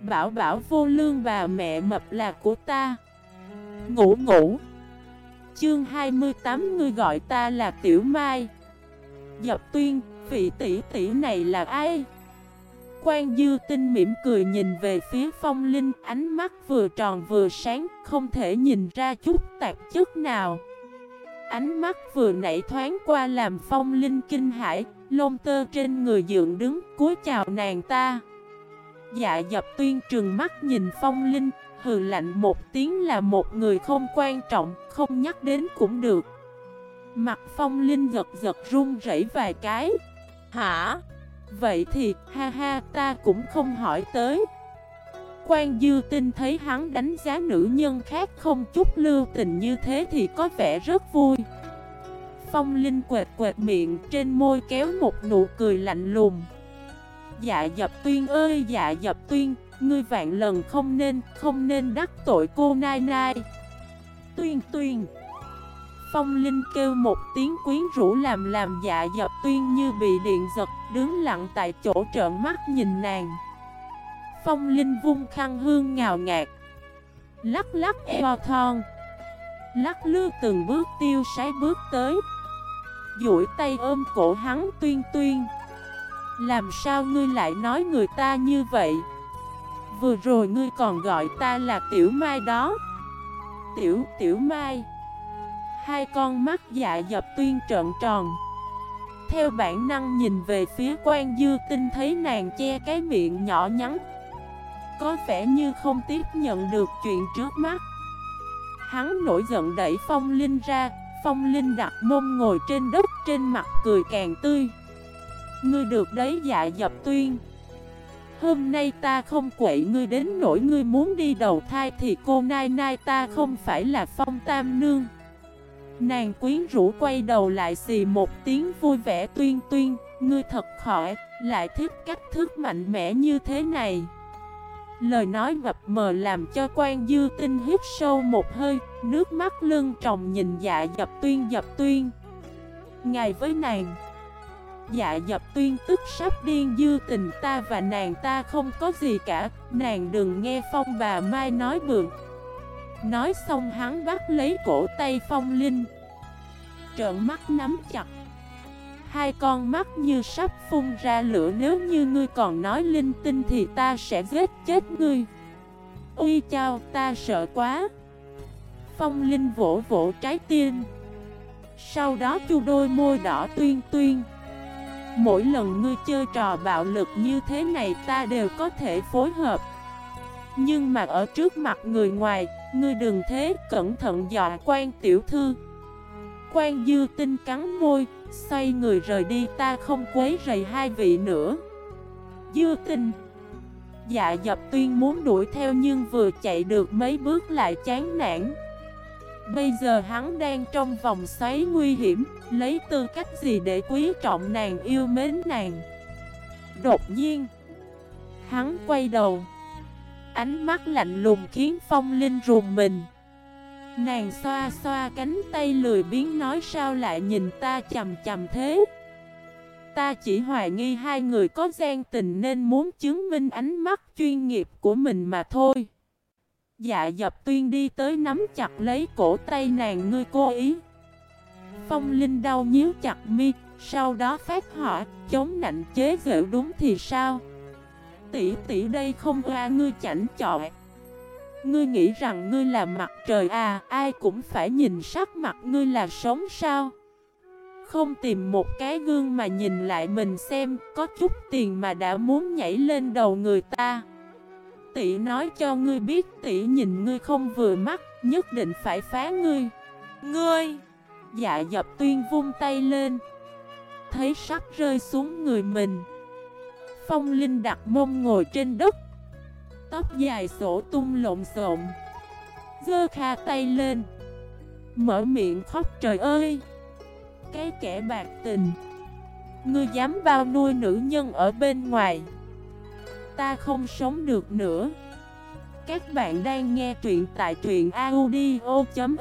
Bảo bảo vô lương bà mẹ mập là của ta. Ngủ ngủ. Chương 28 ngươi gọi ta là Tiểu Mai. Dập tuyên, vị tỷ tỷ này là ai? Quan Dư Tinh mỉm cười nhìn về phía phong linh Ánh mắt vừa tròn vừa sáng Không thể nhìn ra chút tạp chất nào. Ánh mắt vừa nảy thoáng qua làm phong linh kinh hải Lông tơ trên người dựng đứng cúi chào nàng ta. Dạ dập tuyên trừng mắt nhìn phong linh, Hừ lạnh một tiếng là một người không quan trọng, Không nhắc đến cũng được. Mặt phong linh giật giật run rẩy vài cái. Hả? Vậy thì, ha ha, ta cũng không hỏi tới. Quan dư tinh thấy hắn đánh giá nữ nhân khác không chút lưu tình như thế thì có vẻ rất vui. Phong Linh quệt quệt miệng, trên môi kéo một nụ cười lạnh lùng. Dạ dập tuyên ơi dạ dập tuyên. Ngươi vạn lần không nên, không nên đắc tội cô Nai Nai. Tuyên tuyên. Phong Linh kêu một tiếng quyến rũ làm làm dạ dập tuyên như bị điện giật Đứng lặng tại chỗ trợn mắt nhìn nàng. Phong Linh vung khăn hương ngào ngạt. Lắc lắc eo thon. Lắc lư từng bước tiêu sái bước tới. Duỗi tay ôm cổ hắn tuyên tuyên. Làm sao ngươi lại nói người ta như vậy? Vừa rồi ngươi còn gọi ta là Tiểu Mai đó. Tiểu Tiểu Mai. Hai con mắt dạ dập tuyên trợn tròn. Theo bản năng nhìn về phía quan dư tinh thấy nàng che cái miệng nhỏ nhắn. Có vẻ như không tiếp nhận được chuyện trước mắt. Hắn nổi giận đẩy phong linh ra. Phong linh đặt mông ngồi trên đất, trên mặt cười càng tươi. Ngươi được đấy dạ dập tuyên. Hôm nay ta không quậy ngươi đến nỗi ngươi muốn đi đầu thai thì cô nai nai ta không phải là phong tam nương. Nàng quyến rũ quay đầu lại xì một tiếng vui vẻ tuyên tuyên Ngươi thật khỏi, lại thích cách thức mạnh mẽ như thế này. Lời nói mập mờ làm cho quan dư tinh hít sâu một hơi Nước mắt lưng tròng nhìn dạ dập tuyên dập tuyên. Ngày với nàng Dạ dập tuyên tức sắp điên dư tình ta và nàng ta không có gì cả. Nàng đừng nghe phong bà Mai nói bượng Nói xong hắn bắt lấy cổ tay phong linh. Trợn mắt nắm chặt. Hai con mắt như sắp phun ra lửa Nếu như ngươi còn nói linh tinh thì ta sẽ giết chết ngươi. Ui chao, ta sợ quá. Phong linh vỗ vỗ trái tim. Sau đó chu đôi môi đỏ tuyên tuyên. Mỗi lần ngươi chơi trò bạo lực như thế này ta đều có thể phối hợp. Nhưng mà ở trước mặt người ngoài, Ngươi đừng thế, cẩn thận dọa quan tiểu thư. Quan dư tinh cắn môi, Xoay người rời đi, ta không quấy rầy hai vị nữa. Dư tinh. Dạ dập tuyên muốn đuổi theo nhưng vừa chạy được mấy bước lại chán nản. Bây giờ hắn đang trong vòng xoáy nguy hiểm, Lấy tư cách gì để quý trọng nàng yêu mến nàng? Đột nhiên, Hắn quay đầu. Ánh mắt lạnh lùng khiến phong linh rùng mình. Nàng xoa xoa cánh tay lười biến nói sao lại nhìn ta chầm chầm thế? Ta chỉ hoài nghi hai người có gian tình nên muốn chứng minh ánh mắt chuyên nghiệp của mình mà thôi. Dạ dập tuyên đi tới nắm chặt lấy cổ tay nàng ngươi cố ý. Phong Linh đau nhíu chặt mi, Sau đó phát họa chống nạnh chế giễu đúng thì sao? Tỷ tỷ đây không ra ngươi chảnh chọi Ngươi nghĩ rằng ngươi là mặt trời à Ai cũng phải nhìn sắc mặt ngươi là sống sao? Không tìm một cái gương mà nhìn lại mình xem, Có chút tiền mà đã muốn nhảy lên đầu người ta. Tỷ nói cho ngươi biết, tỷ nhìn ngươi không vừa mắt, Nhất định phải phá ngươi. Ngươi! Dạ dập tuyên vung tay lên. Thấy sắp rơi xuống người mình. Phong Linh đặt mông ngồi trên đất. Tóc dài sổ tung lộn xộn. Dơ kha tay lên. Mở miệng khóc, trời ơi! Cái kẻ bạc tình. Ngươi dám bao nuôi nữ nhân ở bên ngoài. Ta không sống được nữa. Các bạn đang nghe truyện tại truyện audio.fif